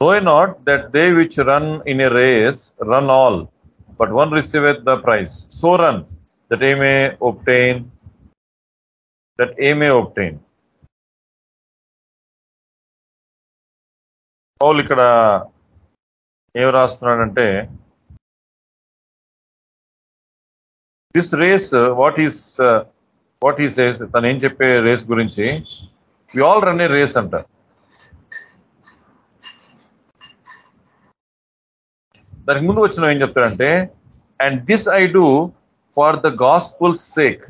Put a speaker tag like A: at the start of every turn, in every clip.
A: Know ye not that they which run in a race run all, but one receiveth the prize. So run that he may obtain, that he may obtain. Paul ఇక్కడ ఏం రాస్తున్నాడంటే this race what is what ఈ says తను ఏం చెప్పే race గురించి we all run a race అంటారు దానికి ముందు వచ్చిన ఏం చెప్తాడంటే and this I do for the gospel sake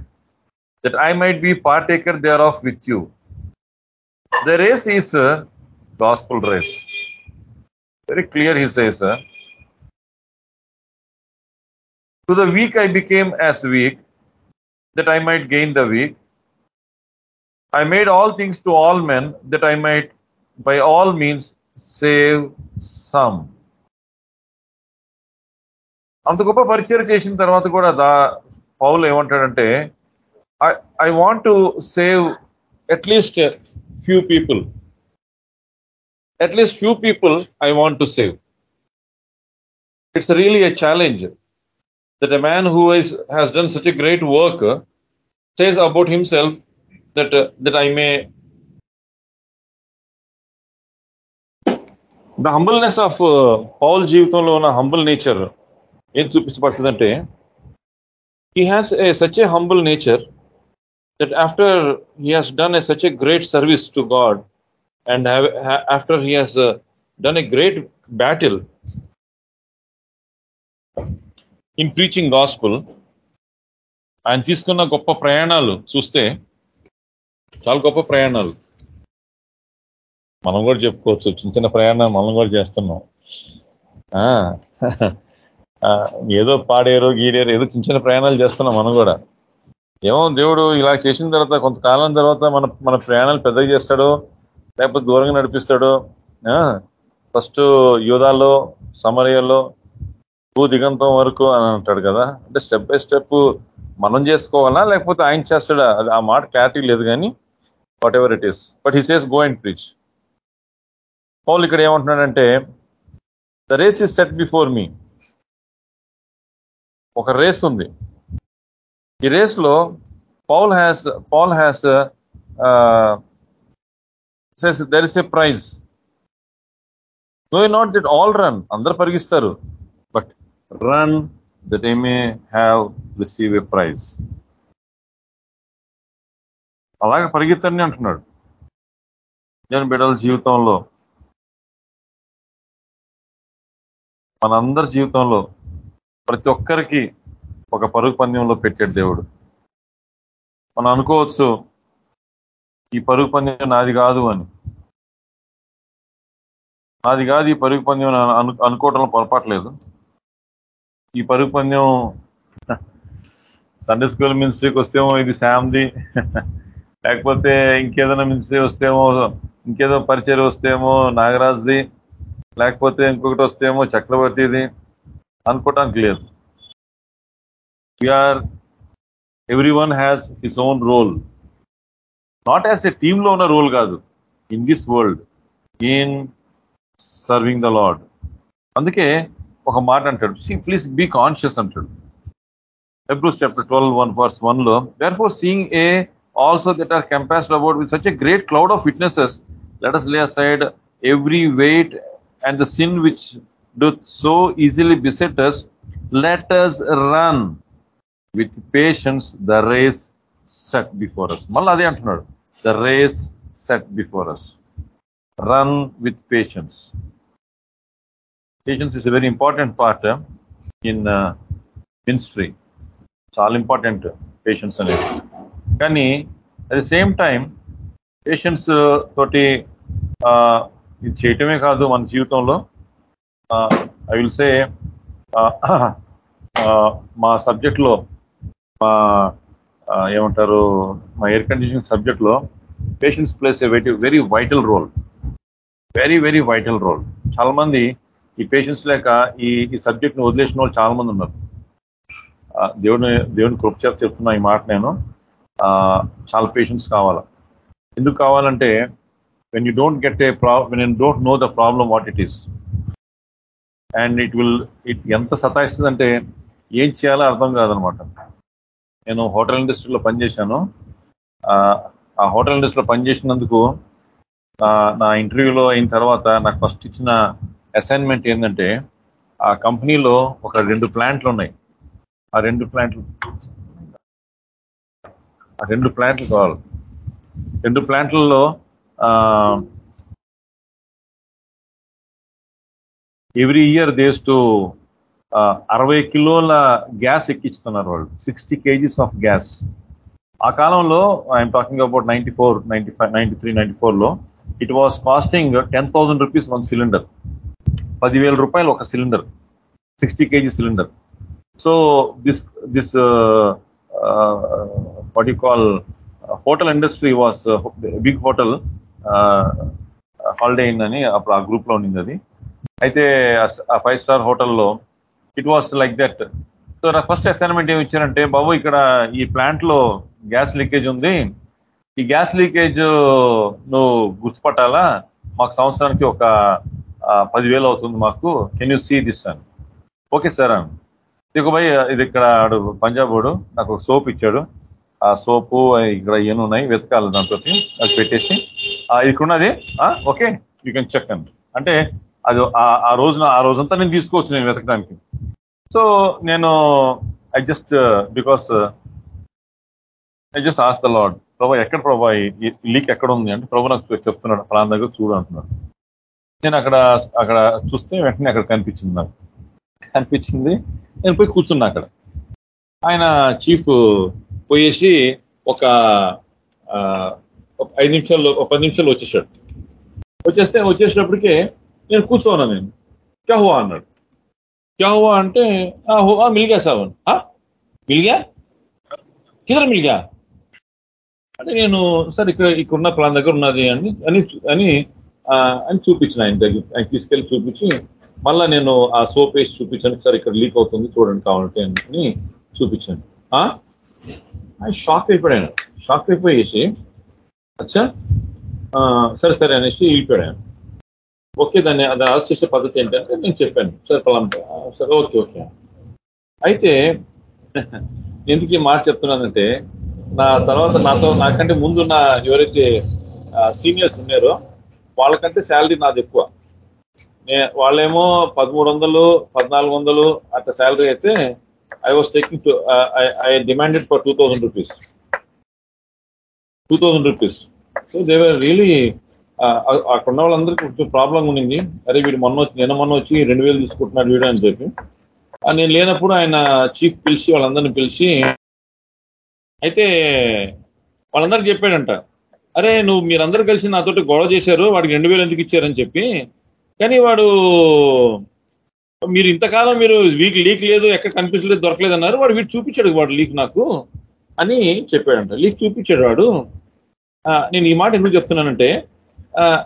A: that I might be partaker there of with you the race is gospel race very clear he says to the weak I became as weak that I might gain the weak. I made all things to all men that I might by all means save some. అంత గొప్ప పరిచయం చేసిన తర్వాత కూడా the Paul ఏమంటాడంటే I want to save at least few people at least few people I want to save it's really a challenge that a man who is has done such a great work says about himself that that I may the humbleness of Paul జీవితంలో ఉన్న humble nature ఏం చూపించబడుతుందంటే he has a such a humble nature that after he has done a such a great service to God and after he has done a great battle in preaching gospel ఆయన తీసుకున్న గొప్ప ప్రయాణాలు చూస్తే చాలా గొప్ప ప్రయాణాలు. మనం కూడా చెప్పుకోవచ్చు చిన్న చిన్న ప్రయాణాలు మనం కూడా చేస్తున్నాం. ఏదో పాడేరు గీడేరు ఏదో చిన్న చిన్న ప్రయాణాలు చేస్తున్నాం మనం కూడా. ఏమో దేవుడు ఇలా చేసిన తర్వాత కొంతకాలం తర్వాత మన మన ప్రయాణాలు పెద్దగా చేస్తాడు లేకపోతే దూరంగా నడిపిస్తాడు ఫస్ట్ యూదాలో సమరయలో భూ దిగంతం వరకు అని అంటాడు కదా. అంటే స్టెప్ బై స్టెప్ మనం చేసుకోవాలా లేకపోతే ఆయన చేస్తాడా? అది ఆ మాట క్లారిటీ లేదు కానీ whatever it is but he says go and preach Paul ఇక్కడ ఏమంటున్నాడంటే the race is set before me ఒక రేస్ ఉంది. ఈ రేస్లో Paul has Paul has there is a prize know not that all run అందరు పరిగిస్తారు. But run that I may have receive a prize అలాగే పరిగెత్తండి అంటున్నాడు. నేను బిడ్డల జీవితంలో. మనందరి జీవితంలో ప్రతి ఒక్కరికి ఒక పరుగు పందెంలో పెట్టాడు దేవుడు. మనం అనుకోవచ్చు ఈ పరుగు పందెం నాది కాదు అని. నాది కాదు ఈ పరుగు పందెం అనుకోవటం అను అనుకోవటంలో పొరపాట్లేదు ఈ పరుగు పందెం సండే స్కూల్ మినిస్ట్రీకి వస్తేమో ఇది శామ్ది లేకపోతే ఇంకేదైనా మినిస్ట్రీ వస్తేమో ఇంకేదో పరిచయం వస్తేమో నాగరాజ్ది లేకపోతే ఇంకొకటి వస్తేమో చక్రవర్తిది అనుకోవటానికి లేదు we are every one has his own role not as a టీంలో ఉన్న రోల్ కాదు. In this world in serving the lord అందుకే ఒక మాట అంటాడు. సి ప్లీజ్ బీ కాన్షియస్ అంటాడు. Hebrews chapter twelve one verse వన్లో therefore seeing a also that are compassed about with such a great cloud of witnesses let us lay aside every weight and the sin which doth so easily beset us, let us run with patience the race set before మళ్ళీ అదే అంటున్నాడు the race set before us run with patience patience is a very important part in ministry చాలా important patience అనేది కానీ at the same time patience తోటి ఇది చేయటమే కాదు మన జీవితంలో ఐ విల్ సే మా సబ్జెక్ట్లో మా ఏమంటారు మా ఎయిర్ కండిషన్ సబ్జెక్ట్లో patience plays a very very vital role very very vital role చాలా మంది ఈ పేషెంట్స్ లేక ఈ ఈ సబ్జెక్ట్ని వదిలేసిన వాళ్ళు చాలా మంది ఉన్నారు. దేవుని దేవుని కృప చేత చెప్తున్నా ఈ మాట నేను. చాలా పేషెంట్స్ కావాలా. ఎందుకు కావాలంటే when you don't get a ప్రా when you don't know the problem what it is and it will it ఎంత సతాయిస్తుందంటే ఏం చేయాలో అర్థం కాదనమాట. నేను హోటల్ ఇండస్ట్రీలో పనిచేశాను ఆ, హోటల్ ఇండస్ట్రీలో పనిచేసినందుకు నా ఇంటర్వ్యూలో అయిన తర్వాత నాకు ఫస్ట్ ఇచ్చిన అసైన్మెంట్ ఏంటంటే ఆ కంపెనీలో ఒక రెండు ప్లాంట్లు ఉన్నాయి. ఆ రెండు ప్లాంట్లు ఆ రెండు ప్లాంట్లు కావాలి. రెండు ప్లాంట్లలో ఎవ్రీ ఇయర్ దేస్ టు అరవై కిలోల గ్యాస్ ఎక్కిస్తున్నారు వాళ్ళు. Sixty kgs of gas. ఆ కాలంలో I'm talking about ninety four ninety five ninety three ninety ఫోర్లో it was costing ten thousand rupees one cylinder పదివేల రూపాయలు ఒక cylinder sixty kg cylinder so this this what you call hotel industry was big hotel holiday inn అని అప్పుడు ఆ గ్రూప్లో ఉండింది అది. అయితే ఆ- ఫైవ్ స్టార్ హోటల్లో it was like that so నా ఫస్ట్ అసైన్మెంట్ ఏమి ఇచ్చారంటే బాబు ఇక్కడ ఈ ప్లాంట్లో గ్యాస్ లీకేజ్ ఉంది. ఈ గ్యాస్ లీకేజ్ నువ్వు గుర్తుపట్టాలా? మాకు సంవత్సరానికి ఒక పదివేలు అవుతుంది మాకు. కెన్ యూ సీ దిస్ అని ఓకే సార్ అని ఇది ఇక్కడ ఆడు పంజాబ్ వాడు నాకు ఒక సోప్ ఇచ్చాడు. ఆ సోపు ఇక్కడ ఏమి ఉన్నాయి వెతకాలి దాంతో అది పెట్టేసి "ఆ, ఇక్కడ ఉన్నది ఓకే యూ కెన్ చెక్ అని అంటే అది ఆ- రోజున ఆ రోజంతా నేను తీసుకోవచ్చు నేను వెతకడానికి. సో నేను I just because I just ask the lord Prabha ఎక్కడ ప్రభా లీక్ ఎక్కడ ఉంది? అంటే ప్రభు నాకు చెప్తున్నాడు ఫలానా దగ్గర చూడు అంటున్నాడు. నేను అక్కడ అక్కడ చూస్తే వెంటనే అక్కడ కనిపించింది నాకు. కనిపించింది. నేను పోయి కూర్చున్నా అక్కడ. ఆయన చీఫ్ పోయేసి ఒక ఐదు నిమిషాల్లో ఒక పది నిమిషాలు వచ్చేసాడు. వచ్చేస్తే వచ్చేసినప్పటికే నేను కూర్చోనా నేను. క్యాహువా అన్నాడు. క్యాహువా అంటే "ఆ, హువా మిల్ మిల్గా సాబన్. "ఆ? అంటే నేను సార్ ఇక్కడ ఇక్కడ ఉన్న ప్లాన్ దగ్గర ఉన్నది అని అని అని అని చూపించిన ఆయన దగ్గర ఆయన తీసుకెళ్ళి చూపించి మళ్ళా నేను ఆ సోప్ వేసి చూపించాను. సార్ ఇక్కడ లీక్ అవుతుంది చూడండి కావాలంటే అని చూపించాను. ఆ? ఆయన షాక్ అయిపోయాడు షాక్ అయిపోయేసి అచ్చా? ఆ, సరే సరే అనేసి వెళ్ళిపోయాడు ఓకే దాన్ని అది అరెస్ట్ పద్ధతి ఏంటంటే నేను చెప్పాను. సరే పలానా సరే ఓకే ఓకే. అయితే ఎందుకు ఈ మాట చెప్తున్నానంటే నా తర్వాత నాతో నాకంటే ముందున్న ఎవరైతే సీనియర్స్ ఉన్నారో వాళ్ళకంటే శాలరీ నాది ఎక్కువ. నే- వాళ్ళేమో పదమూడు వందలు పద్నాలుగు వందలు అట్లా శాలరీ అయితే I was taking to I demanded for two thousand rupees two thousand rupees so they were really అక్కడ ఉన్న వాళ్ళందరికీ కొంచెం ప్రాబ్లం ఉండింది. అరే వీడు మొన్న వచ్చి నిన్న మొన్న వచ్చి రెండు వేలు తీసుకుంటున్నాడు వీడు అని చెప్పి. నేను లేనప్పుడు ఆయన చీఫ్ పిలిచి వాళ్ళందరిని పిలిచి అయితే వాళ్ళందరికీ చెప్పాడంట. అరే నువ్వు మీరందరూ కలిసి నాతోటి గొడవ చేశారు వాడికి రెండు వేలు ఎందుకు ఇచ్చారని చెప్పి. కానీ వాడు మీరు ఇంతకాలం మీరు వీక్ లీక్ లేదు ఎక్కడ కనిపించలేదు దొరకలేదు అన్నారు వాడు వీడు చూపించాడు వాడు లీక్ నాకు అని చెప్పాడంట. లీక్ చూపించాడు వాడు. నేను ఈ మాట ఎందుకు చెప్తున్నానంటే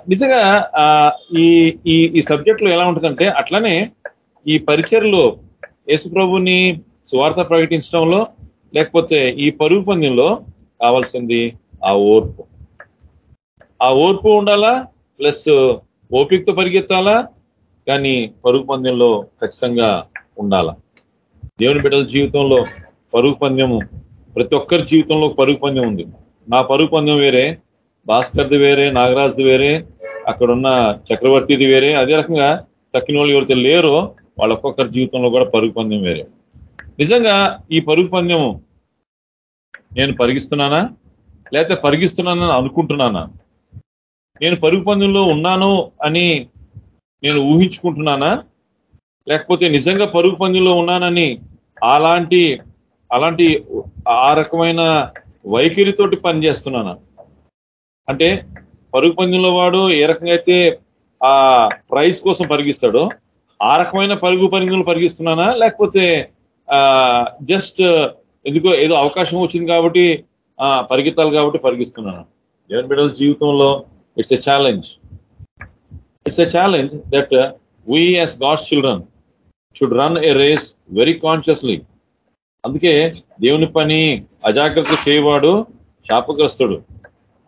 A: నిజంగా ఆ, ఈ ఈ ఈ సబ్జెక్ట్లో ఎలా ఉంటుందంటే అట్లానే ఈ పరిచయలో యేసుప్రభుని సువార్త ప్రకటించడంలో లేకపోతే ఈ పరుగు పందెంలో కావాల్సింది ఆ ఓర్పు. ఆ ఓర్పు ఉండాలా ప్లస్ ఓపికతో పరిగెత్తాలా కానీ పరుగు పందెంలో ఖచ్చితంగా ఉండాలా. దేవుని బిడ్డల జీవితంలో పరుగు పందెము ప్రతి ఒక్కరి జీవితంలో పరుగు పందెం ఉంది. నా పరుగు పందెం వేరే భాస్కర్ది వేరే నాగరాజ్ది వేరే అక్కడ ఉన్న చక్రవర్తిది వేరే. అదే రకంగా తక్కిన వాళ్ళు ఎవరైతే లేరో వాళ్ళ ఒక్కొక్కరి జీవితంలో కూడా పరుగు పందెం వేరే. నిజంగా ఈ పరుగు పందెం నేను పరిగిస్తున్నానా? లేకపోతే పరిగిస్తున్నానని అనుకుంటున్నానా? నేను పరుగు పందెంలో ఉన్నాను అని నేను ఊహించుకుంటున్నానా? లేకపోతే నిజంగా పరుగు పందెంలో ఉన్నానని అలాంటి అలాంటి ఆ రకమైన వైఖరితోటి పనిచేస్తున్నానా? అంటే పరుగు పందెంలో వాడు ఏ రకంగా అయితే ఆ ప్రైజ్ కోసం పరిగిస్తాడో ఆ రకమైన పరుగు పందెంలు పరిగిస్తున్నానా లేకపోతే ఆ జస్ట్ ఎందుకో ఏదో అవకాశం వచ్చింది కాబట్టి ఆ పరిగెత్తాలి కాబట్టి పరిగిస్తున్నాను దేవుని బిడ్డల జీవితంలో it's a challenge it's a challenge that we as God's children should run a race very consciously అందుకే దేవుని పని అజాగ్రత్త చేయవాడు శాపగ్రస్తుడు.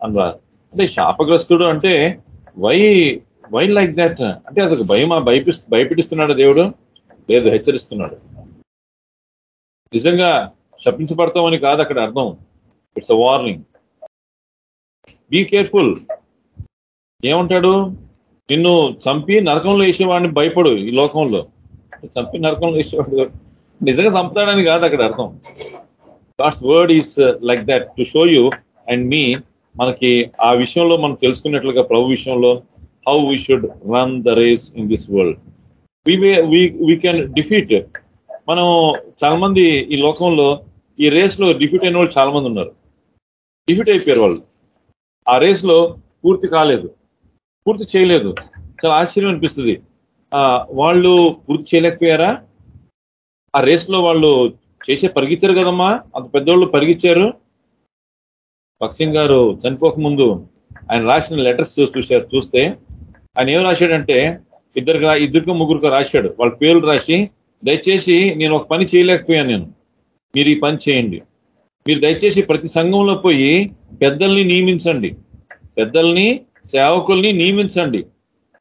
A: అన్నారు అంటే శాపగ్రస్తుడు అంటే వై వై లైక్ దట్? అంటే అదొక భయమా? భయపి భయపెడిస్తున్నాడు దేవుడు? లేదు హెచ్చరిస్తున్నాడు. నిజంగా శపించబడతామని కాదు అక్కడ అర్థం. It's a warning be careful ఏమంటాడు? నిన్ను చంపి నరకంలో వేసేవాడిని భయపడు ఈ లోకంలో. చంపి నరకంలో వేసేవాడు. నిజంగా చంపుతాడని కాదు అక్కడ అర్థం. God's word is like that to show you and me మనకి ఆ విషయంలో మనం తెలుసుకున్నట్లుగా ప్రభు విషయంలో how we should run the race in this world we can defeat మనం చాలా మంది ఈ లోకంలో ఈ రేస్లో డిఫీట్ అయిన వాళ్ళు చాలా మంది ఉన్నారు. డిఫీట్ అయిపోయారు వాళ్ళు. ఆ రేస్లో పూర్తి కాలేదు. పూర్తి చేయలేదు. చాలా ఆశ్చర్యం అనిపిస్తుంది. ఆ వాళ్ళు పూర్తి చేయలేకపోయారా? ఆ రేస్లో వాళ్ళు చేసే పరిగెత్తారు కదమ్మా? అంత పెద్దోళ్ళు పరిగెచ్చారు భక్సింగ్ గారు చనిపోక ముందు ఆయన రాసిన లెటర్స్ చూశారు చూస్తే ఆయన ఏం రాశాడంటే ఇద్దరికి ఇద్దరికి ముగ్గురికి రాశాడు. వాళ్ళ పేర్లు రాసి దయచేసి నేను ఒక పని చేయలేకపోయాను నేను. మీరు ఈ పని చేయండి. మీరు దయచేసి ప్రతి సంఘంలో పోయి పెద్దల్ని నియమించండి. పెద్దల్ని సేవకుల్ని నియమించండి.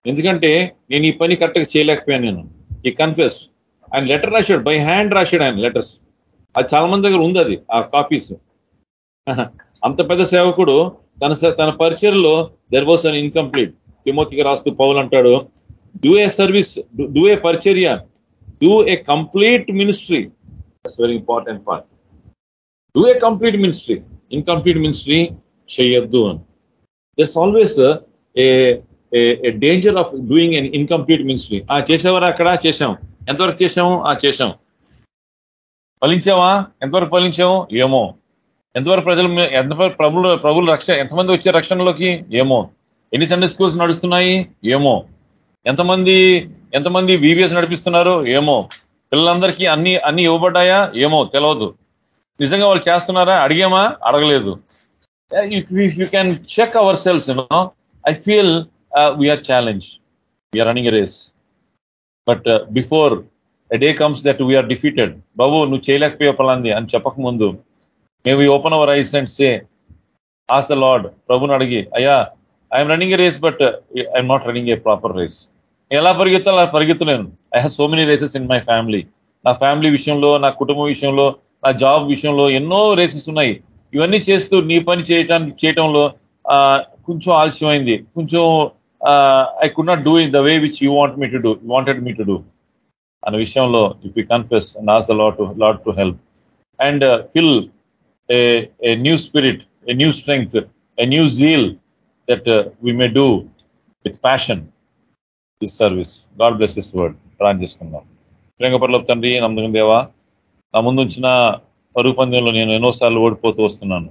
A: ఎందుకంటే నేను ఈ పని కరెక్ట్గా చేయలేకపోయాను నేను. ఈ కన్ఫెస్ట్ ఆయన లెటర్ రాశాడు బై హ్యాండ్ రాశాడు ఆయన లెటర్స్. అది చాలా మంది దగ్గర ఉంది అది ఆ కాపీస్. అంత పెద్ద సేవకుడు తన తన పరిచయలో దెర్ వాస్ అన్ ఇన్కంప్లీట్ తిమోతికి రాస్తూ పౌలు అంటాడు do a service do a పరిచర్య. Do a complete ministry that's very important part do a complete ministry incomplete ministry చేయొద్దు అని. That's always a danger of doing an incomplete ministry ఆ చేసేవారు అక్కడ? చేశాం. ఎంతవరకు చేసాము ఆ చేశాం. ఫలించావా? ఎంతవరకు ఫలించాము ఏమో. ఎంతవరకు ప్రజలు ఎంతవరకు ప్రభులు ప్రభులు రక్ష ఎంతమంది వచ్చే రక్షణలోకి? ఏమో. ఎన్ని సండే స్కూల్స్ నడుస్తున్నాయి? ఏమో. ఎంతమంది ఎంతమంది వివిఎస్ నడిపిస్తున్నారు? ఏమో. పిల్లలందరికీ అన్ని అన్ని ఇవ్వబడ్డాయా? ఏమో. తెలియదు నిజంగా వాళ్ళు చేస్తున్నారా? అడిగామా? అడగలేదు. You can check ourselves you know I feel we are challenge we are running race but before a day comes that we are defeated బాబు నువ్వు చేయలేకపోయే పలాంది అని చెప్పక మే మేము open our eyes and say ask the lord ప్రభుని అడిగి అయ్యా I'm running a race but I'm not running a proper race ఎలా పరిగెత్తాలో అలా పరిగెత్తలేను. I have so many races in my family నా ఫ్యామిలీ విషయంలో నా కుటుంబ విషయంలో నా జాబ్ విషయంలో ఎన్నో రేసెస్ ఉన్నాయి. ఇవన్నీ చేస్తూ నీ పని చేయటానికి చేయటంలో కొంచెం ఆలస్యమైంది. కొంచెం I could not do in the way which you want me to do wanted me to do అనే విషయంలో if you confess and ask the lord to lord to help and fill a new spirit a new strength a new zeal that we may do with passion this service God bless his word ప్రాణం చేసుకుందాం. ప్రియంగపర్లో తండ్రి నమ్మకం దేవా నా ముందుంచిన పరుగు పందెంలో నేను ఎన్నోసార్లు ఓడిపోతూ వస్తున్నాను.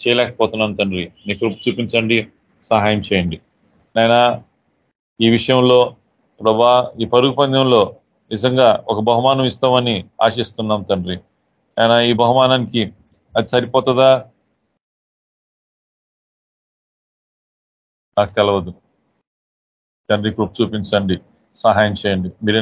A: చేయలేకపోతున్నాను తండ్రి. నీ కృప చూపించండి సహాయం చేయండి. నాయన ఈ విషయంలో ప్రభా ఈ పరుగు పందెంలో నిజంగా ఒక బహుమానం ఇస్తామని ఆశిస్తున్నాం తండ్రి. ఆయన ఈ బహుమానానికి అది సరిపోతుందా నాకు తెలవదు తండ్రి కృప చూపించండి సహాయం చేయండి మీరే